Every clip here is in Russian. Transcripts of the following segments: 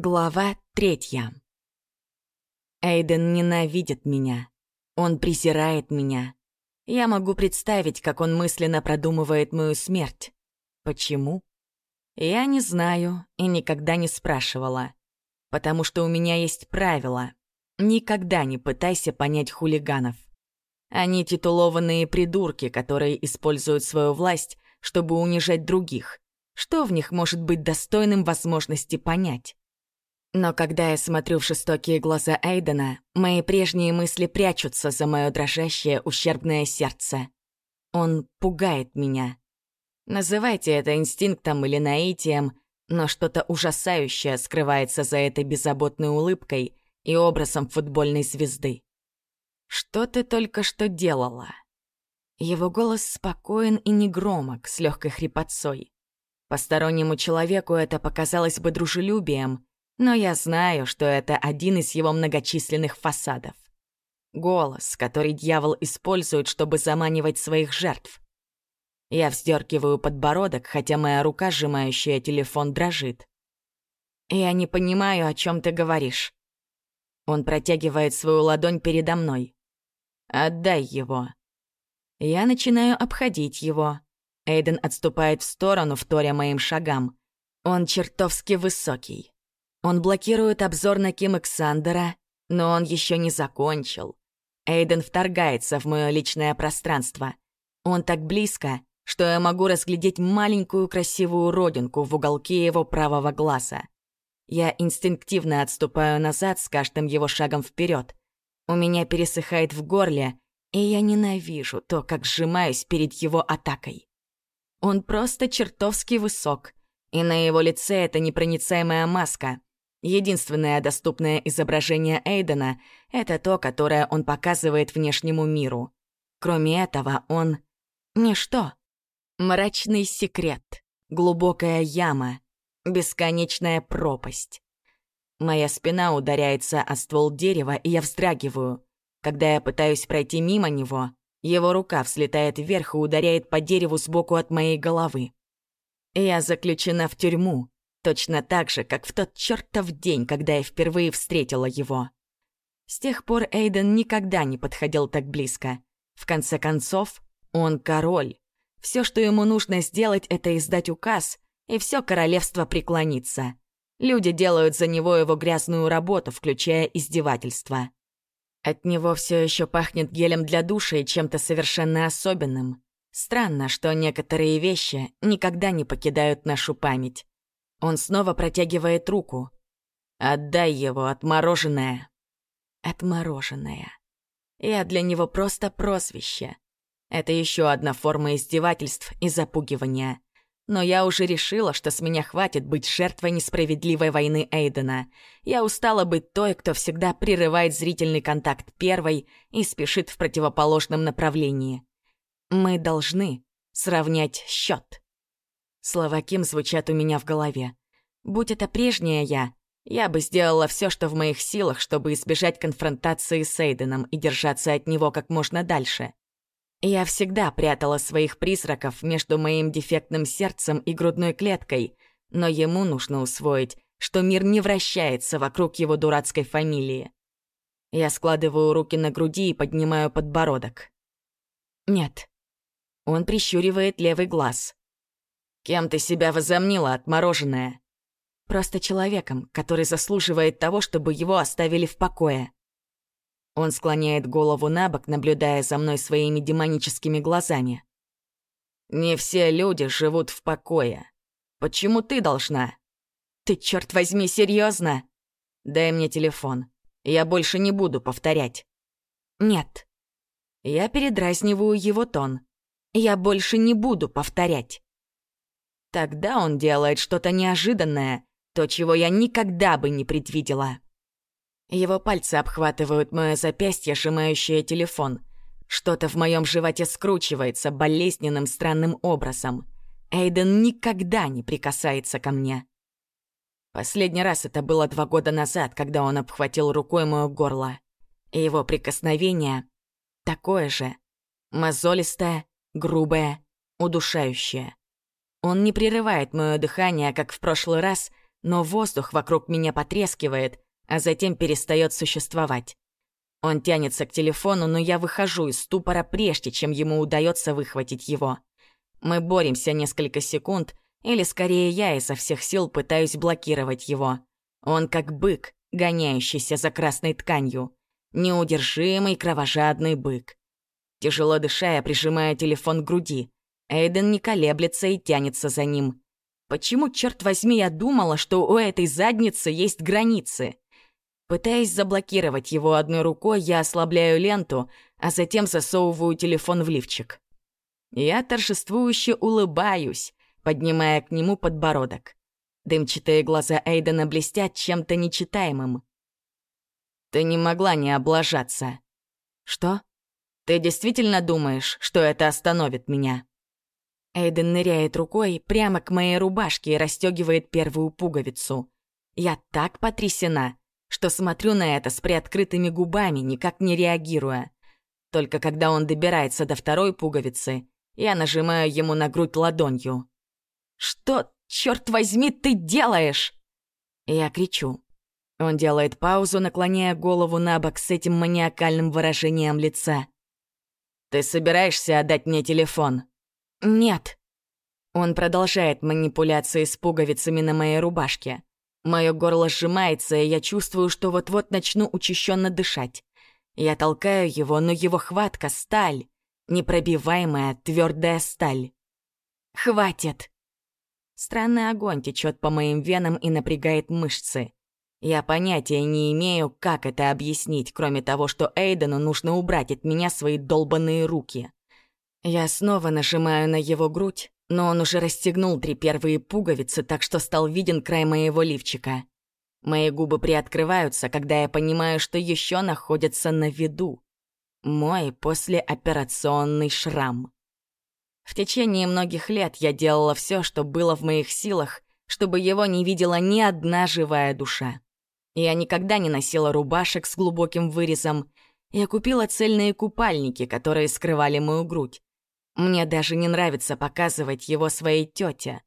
Глава третья. Эйден ненавидит меня. Он презирает меня. Я могу представить, как он мысленно продумывает мою смерть. Почему? Я не знаю и никогда не спрашивала. Потому что у меня есть правило. Никогда не пытайся понять хулиганов. Они титулованные придурки, которые используют свою власть, чтобы унижать других. Что в них может быть достойным возможности понять? Но когда я смотрю в жестокие глаза Эйдена, мои прежние мысли прячутся за мое дрожащее, ущербное сердце. Он пугает меня. Называйте это инстинктом или наитием, но что-то ужасающее скрывается за этой беззаботной улыбкой и образом футбольной звезды. «Что ты только что делала?» Его голос спокоен и негромок, с легкой хрипотцой. Постороннему человеку это показалось бы дружелюбием, но я знаю, что это один из его многочисленных фасадов. Голос, который дьявол использует, чтобы заманивать своих жертв. Я вздергиваю подбородок, хотя моя рука, сжимающая телефон, дрожит. «Я не понимаю, о чем ты говоришь». Он протягивает свою ладонь передо мной. «Отдай его». Я начинаю обходить его. Эйден отступает в сторону, вторя моим шагам. Он чертовски высокий. Он блокирует обзор на Ким Эксандера, но он еще не закончил. Эйден вторгается в мое личное пространство. Он так близко, что я могу разглядеть маленькую красивую родинку в уголке его правого глаза. Я инстинктивно отступаю назад с каждым его шагом вперед. У меня пересыхает в горле, и я ненавижу то, как сжимаюсь перед его атакой. Он просто чертовски высок, и на его лице эта непроницаемая маска, Единственное доступное изображение Эйдена — это то, которое он показывает внешнему миру. Кроме этого, он — ничто. Мрачный секрет, глубокая яма, бесконечная пропасть. Моя спина ударяется о ствол дерева, и я вздрагиваю. Когда я пытаюсь пройти мимо него, его рука взлетает вверх и ударяет по дереву сбоку от моей головы. Я заключена в тюрьму, Точно так же, как в тот чертов день, когда я впервые встретила его. С тех пор Эйден никогда не подходил так близко. В конце концов, он король. Все, что ему нужно сделать, это издать указ, и все королевство преклонится. Люди делают за него его грязную работу, включая издевательства. От него все еще пахнет гелем для душа и чем-то совершенно особенным. Странно, что некоторые вещи никогда не покидают нашу память. Он снова протягивает руку. «Отдай его, отмороженное». «Отмороженное». Я для него просто прозвище. Это еще одна форма издевательств и запугивания. Но я уже решила, что с меня хватит быть жертвой несправедливой войны Эйдена. Я устала быть той, кто всегда прерывает зрительный контакт первой и спешит в противоположном направлении. Мы должны сравнять счет. Слова Ким звучат у меня в голове. Будь это прежняя я, я бы сделала все, что в моих силах, чтобы избежать конфронтации с Эйденом и держаться от него как можно дальше. Я всегда прятала своих призраков между моим дефектным сердцем и грудной клеткой, но ему нужно усвоить, что мир не вращается вокруг его дурацкой фамилии. Я складываю руки на груди и поднимаю подбородок. Нет. Он прищуривает левый глаз. Кем ты себя возомнила, отмороженная? Просто человеком, который заслуживает того, чтобы его оставили в покое. Он склоняет голову на бок, наблюдая за мной своими демоническими глазами. «Не все люди живут в покое. Почему ты должна?» «Ты, черт возьми, серьезно? «Дай мне телефон. Я больше не буду повторять». «Нет». Я передразниваю его тон. «Я больше не буду повторять». Тогда он делает что-то неожиданное, то, чего я никогда бы не предвидела. Его пальцы обхватывают мое запястье, сжимающее телефон. Что-то в моем животе скручивается болезненным странным образом. Эйден никогда не прикасается ко мне. Последний раз это было два года назад, когда он обхватил рукой мое горло. И его прикосновение такое же. Мозолистое, грубое, удушающее. Он не прерывает мое дыхание, как в прошлый раз, но воздух вокруг меня потрескивает, а затем перестает существовать. Он тянется к телефону, но я выхожу из ступора, прежде чем ему удается выхватить его. Мы боремся несколько секунд, или скорее я изо всех сил пытаюсь блокировать его. Он как бык, гоняющийся за красной тканью. Неудержимый кровожадный бык. Тяжело дыша, я прижимаю телефон к груди. Эйден не колеблется и тянется за ним. Почему, черт возьми, я думала, что у этой задницы есть границы? Пытаясь заблокировать его одной рукой, я ослабляю ленту, а затем засовываю телефон в лифчик. Я торжествующе улыбаюсь, поднимая к нему подбородок. Дымчатые глаза Эйдена блестят чем-то нечитаемым. «Ты не могла не облажаться». «Что? Ты действительно думаешь, что это остановит меня?» Эйден ныряет рукой прямо к моей рубашке и расстегивает первую пуговицу. Я так потрясена, что смотрю на это с приоткрытыми губами, никак не реагируя. Только когда он добирается до второй пуговицы, я нажимаю ему на грудь ладонью. «Что, черт возьми, ты делаешь?» Я кричу. Он делает паузу, наклоняя голову на бок с этим маниакальным выражением лица. «Ты собираешься отдать мне телефон?» «Нет». Он продолжает манипуляции с пуговицами на моей рубашке. Мое горло сжимается, и я чувствую, что вот-вот начну учащенно дышать. Я толкаю его, но его хватка — сталь. Непробиваемая, твердая сталь. «Хватит!» Странный огонь течет по моим венам и напрягает мышцы. Я понятия не имею, как это объяснить, кроме того, что Эйдену нужно убрать от меня свои долбанные руки. Я снова нажимаю на его грудь, но он уже расстегнул три первые пуговицы, так что стал виден край моего лифчика. Мои губы приоткрываются, когда я понимаю, что еще находятся на виду. Мой послеоперационный шрам. В течение многих лет я делала все, что было в моих силах, чтобы его не видела ни одна живая душа. Я никогда не носила рубашек с глубоким вырезом. Я купила цельные купальники, которые скрывали мою грудь. Мне даже не нравится показывать его своей тете.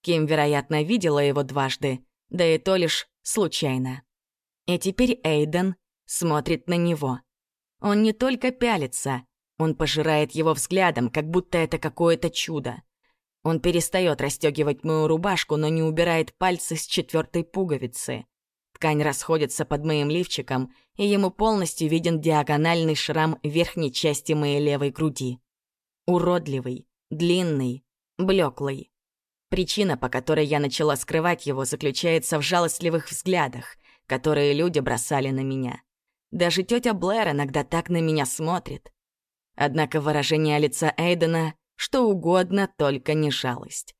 Ким, вероятно, видела его дважды, да и то лишь случайно. И теперь Эйден смотрит на него. Он не только пялится, он пожирает его взглядом, как будто это какое-то чудо. Он перестает расстегивать мою рубашку, но не убирает пальцы с четвертой пуговицы. Ткань расходится под моим лифчиком, и ему полностью виден диагональный шрам верхней части моей левой груди. Уродливый, длинный, блеклый. Причина, по которой я начала скрывать его, заключается в жалостливых взглядах, которые люди бросали на меня. Даже тетя Блэр иногда так на меня смотрит. Однако выражение лица Эйдена что угодно, только не жалость.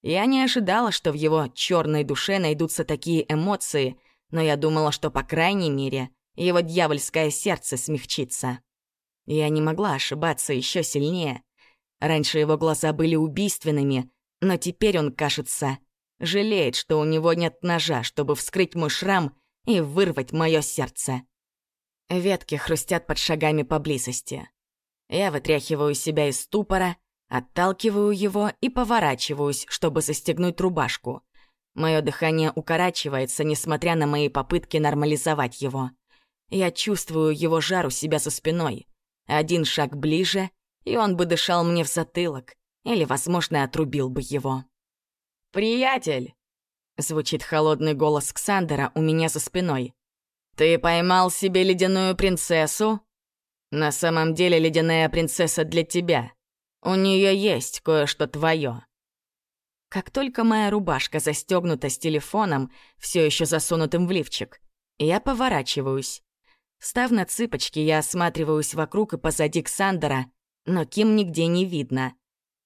Я не ожидала, что в его черной душе найдутся такие эмоции, но я думала, что, по крайней мере, его дьявольское сердце смягчится. Я не могла ошибаться еще сильнее. Раньше его глаза были убийственными, но теперь он, кажется, жалеет, что у него нет ножа, чтобы вскрыть мой шрам и вырвать мое сердце. Ветки хрустят под шагами поблизости. Я вытряхиваю себя из ступора, отталкиваю его и поворачиваюсь, чтобы застегнуть рубашку. Мое дыхание укорачивается, несмотря на мои попытки нормализовать его. Я чувствую его жар у себя за спиной. Один шаг ближе, и он бы дышал мне в затылок, или, возможно, отрубил бы его. «Приятель!» — звучит холодный голос Ксандера у меня за спиной. «Ты поймал себе ледяную принцессу?» На самом деле ледяная принцесса для тебя. У нее есть кое-что твое. Как только моя рубашка застегнута с телефоном, все еще засунутым в лифчик, я поворачиваюсь. Встав на цыпочки, я осматриваюсь вокруг и позади Ксандера, но Ким нигде не видно.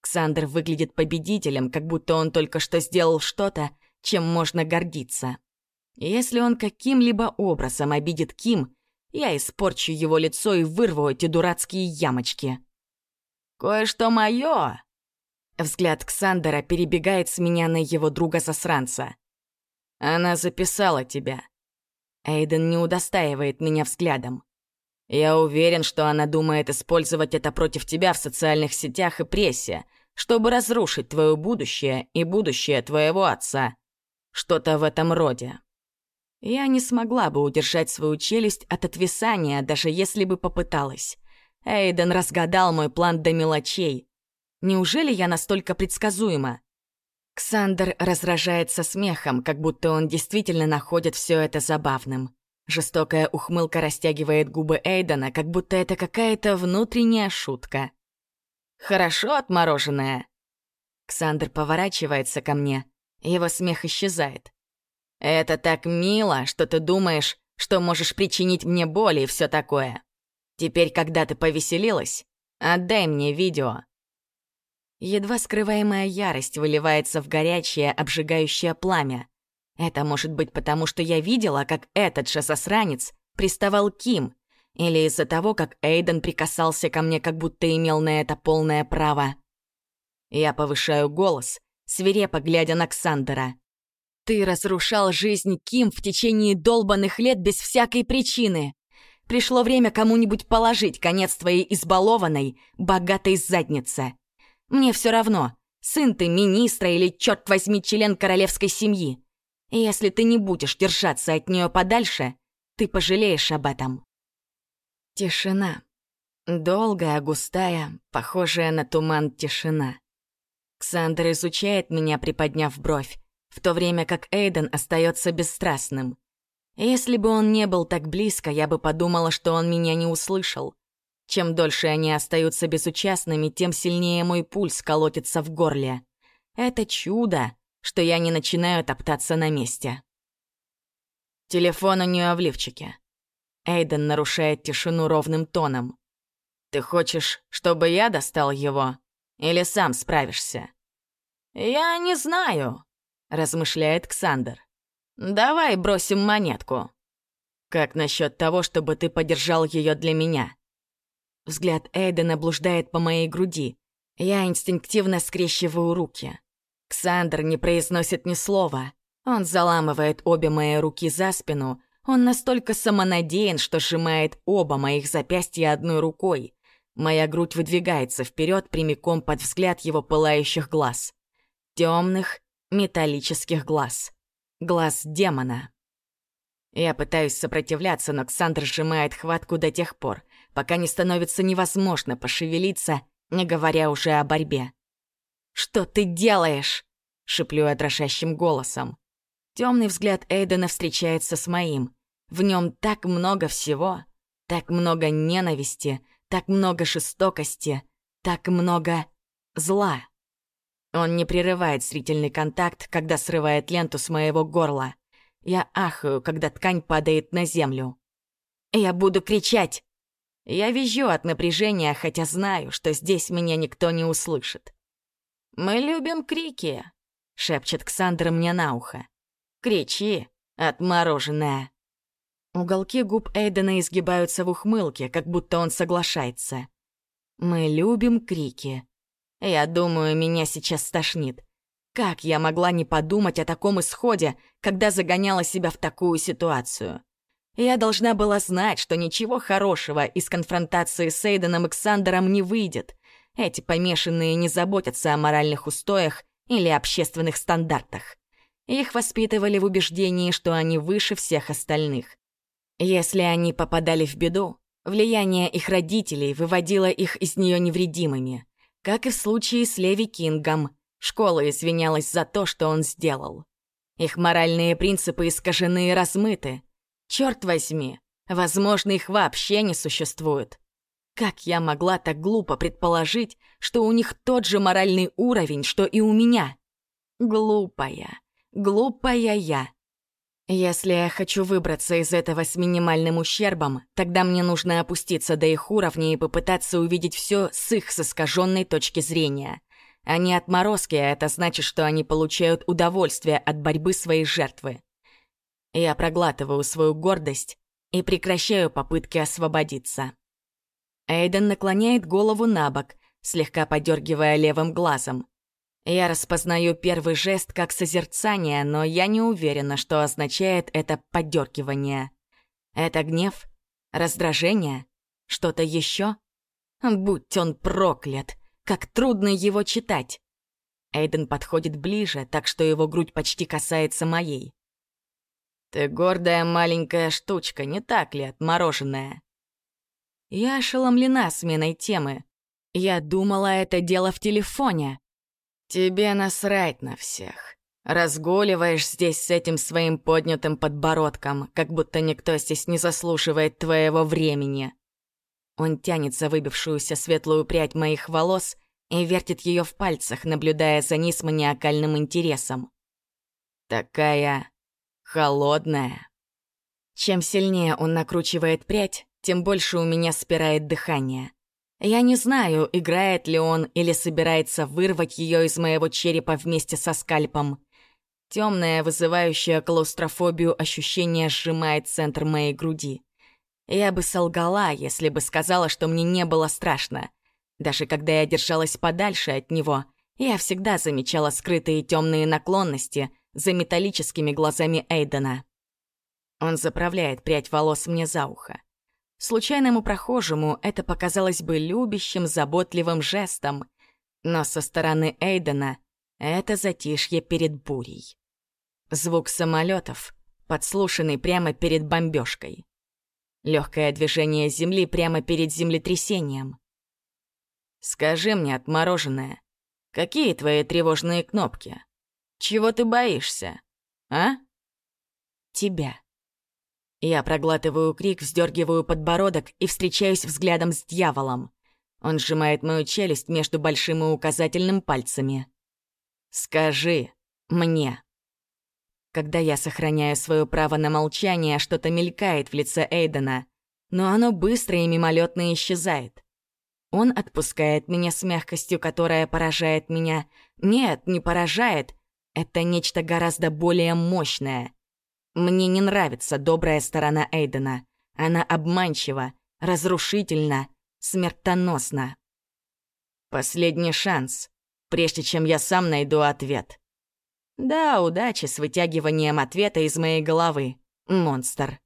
Ксандер выглядит победителем, как будто он только что сделал что-то, чем можно гордиться. Если он каким-либо образом обидит Ким, я испорчу его лицо и вырву эти дурацкие ямочки. «Кое-что моё!» Взгляд Ксандера перебегает с меня на его друга-засранца. «Она записала тебя». Эйден не удостаивает меня взглядом. Я уверен, что она думает использовать это против тебя в социальных сетях и прессе, чтобы разрушить твое будущее и будущее твоего отца. Что-то в этом роде. Я не смогла бы удержать свою челюсть от отвисания, даже если бы попыталась. Эйден разгадал мой план до мелочей. Неужели я настолько предсказуема? Ксандер разражается смехом, как будто он действительно находит все это забавным. Жестокая ухмылка растягивает губы Эйдена, как будто это какая-то внутренняя шутка. «Хорошо отмороженная?» Ксандер поворачивается ко мне, его смех исчезает. «Это так мило, что ты думаешь, что можешь причинить мне боль и все такое. Теперь, когда ты повеселилась, отдай мне видео». Едва скрываемая ярость выливается в горячее, обжигающее пламя. Это может быть потому, что я видела, как этот же засранец приставал Ким, или из-за того, как Эйден прикасался ко мне, как будто имел на это полное право. Я повышаю голос, свирепо глядя на Ксандера. «Ты разрушал жизнь Ким в течение долбанных лет без всякой причины. Пришло время кому-нибудь положить конец твоей избалованной, богатой заднице. Мне все равно, сын ты министра или, черт возьми, член королевской семьи. Если ты не будешь держаться от нее подальше, ты пожалеешь об этом. Тишина. Долгая, густая, похожая на туман тишина. Ксандр изучает меня, приподняв бровь, в то время как Эйден остается бесстрастным. Если бы он не был так близко, я бы подумала, что он меня не услышал. Чем дольше они остаются безучастными, тем сильнее мой пульс колотится в горле. Это чудо, что я не начинаю топтаться на месте. Телефон у нее в лифчике. Эйден нарушает тишину ровным тоном. «Ты хочешь, чтобы я достал его? Или сам справишься?» «Я не знаю», — размышляет Ксандр. «Давай бросим монетку». «Как насчет того, чтобы ты подержал ее для меня?» Взгляд Эйдена блуждает по моей груди. Я инстинктивно скрещиваю руки. Ксандр не произносит ни слова. Он заламывает обе мои руки за спину. Он настолько самонадеян, что сжимает оба моих запястья одной рукой. Моя грудь выдвигается вперед прямиком под взгляд его пылающих глаз. Темных, металлических глаз. Глаз демона. Я пытаюсь сопротивляться, но Ксандр сжимает хватку до тех пор, пока не становится невозможно пошевелиться, не говоря уже о борьбе. «Что ты делаешь?» — шеплю я дрожащим голосом. Темный взгляд Эйдена встречается с моим. В нем так много всего, так много ненависти, так много жестокости, так много зла. Он не прерывает зрительный контакт, когда срывает ленту с моего горла. Я ахаю, когда ткань падает на землю. Я буду кричать. Я визжу от напряжения, хотя знаю, что здесь меня никто не услышит. «Мы любим крики», — шепчет Ксандра мне на ухо. «Кричи, отмороженная». Уголки губ Эйдена изгибаются в ухмылке, как будто он соглашается. «Мы любим крики». Я думаю, меня сейчас стошнит. Как я могла не подумать о таком исходе, когда загоняла себя в такую ситуацию? Я должна была знать, что ничего хорошего из конфронтации с Эйденом и Ксандером не выйдет. Эти помешанные не заботятся о моральных устоях или общественных стандартах. Их воспитывали в убеждении, что они выше всех остальных. Если они попадали в беду, влияние их родителей выводило их из нее невредимыми. Как и в случае с Леви Кингом, школа извинялась за то, что он сделал. Их моральные принципы искажены и размыты. Черт возьми, возможно, их вообще не существует. Как я могла так глупо предположить, что у них тот же моральный уровень, что и у меня? Глупая, глупая я. Если я хочу выбраться из этого с минимальным ущербом, тогда мне нужно опуститься до их уровня и попытаться увидеть все с их с искаженной точки зрения. Они отморозки, а это значит, что они получают удовольствие от борьбы своей жертвы. Я проглатываю свою гордость и прекращаю попытки освободиться. Эйден наклоняет голову на бок, слегка подергивая левым глазом. Я распознаю первый жест как созерцание, но я не уверена, что означает это подергивание. Это гнев? Раздражение? Что-то еще? Будь он проклят! Как трудно его читать! Эйден подходит ближе, так что его грудь почти касается моей. «Ты гордая маленькая штучка, не так ли, отмороженная?» Я ошеломлена сменой темы. Я думала, это дело в телефоне. Тебе насрать на всех. Разгуливаешь здесь с этим своим поднятым подбородком, как будто никто здесь не заслуживает твоего времени. Он тянет за выбившуюся светлую прядь моих волос и вертит ее в пальцах, наблюдая за ней с маниакальным интересом. Такая холодная. Чем сильнее он накручивает прядь, тем больше у меня спирает дыхание. Я не знаю, играет ли он или собирается вырвать ее из моего черепа вместе со скальпом. Темное, вызывающее клаустрофобию ощущение сжимает центр моей груди. Я бы солгала, если бы сказала, что мне не было страшно. Даже когда я держалась подальше от него, я всегда замечала скрытые темные наклонности за металлическими глазами Эйдена. Он заправляет прядь волос мне за ухо. Случайному прохожему это показалось бы любящим, заботливым жестом, но со стороны Эйдена это затишье перед бурей. Звук самолетов, подслушанный прямо перед бомбежкой. Легкое движение земли прямо перед землетрясением. Скажи мне, отмороженное, какие твои тревожные кнопки? Чего ты боишься, а? Тебя. Я проглатываю крик, вздергиваю подбородок и встречаюсь взглядом с дьяволом. Он сжимает мою челюсть между большим и указательным пальцами. «Скажи мне». Когда я сохраняю свое право на молчание, что-то мелькает в лице Эйдена, но оно быстро и мимолетно исчезает. Он отпускает меня с мягкостью, которая поражает меня. Нет, не поражает. Это нечто гораздо более мощное. Мне не нравится добрая сторона Эйдена. Она обманчива, разрушительна, смертоносна. Последний шанс, прежде чем я сам найду ответ. Да, удачи с вытягиванием ответа из моей головы, монстр.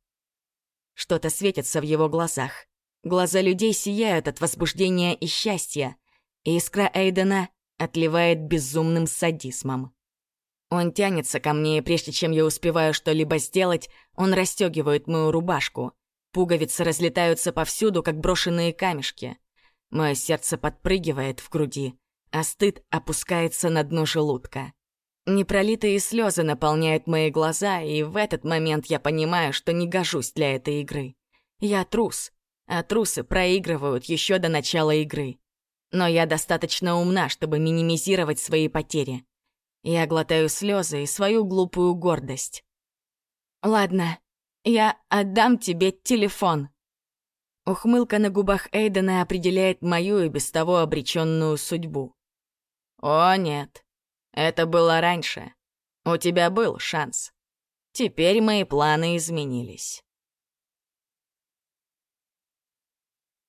Что-то светится в его глазах. Глаза людей сияют от возбуждения и счастья. Искра Эйдена отливает безумным садизмом. Он тянется ко мне, и прежде чем я успеваю что-либо сделать, он расстегивает мою рубашку. Пуговицы разлетаются повсюду, как брошенные камешки. Мое сердце подпрыгивает в груди, а стыд опускается на дно желудка. Непролитые слезы наполняют мои глаза, и в этот момент я понимаю, что не гожусь для этой игры. Я трус, а трусы проигрывают еще до начала игры. Но я достаточно умна, чтобы минимизировать свои потери. Я глотаю слезы и свою глупую гордость. «Ладно, я отдам тебе телефон». Ухмылка на губах Эйдена определяет мою и без того обреченную судьбу. «О, нет. Это было раньше. У тебя был шанс. Теперь мои планы изменились.